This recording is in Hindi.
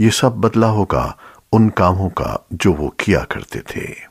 ये सब बदला होगा उन कामों का जो वो किया करते थे।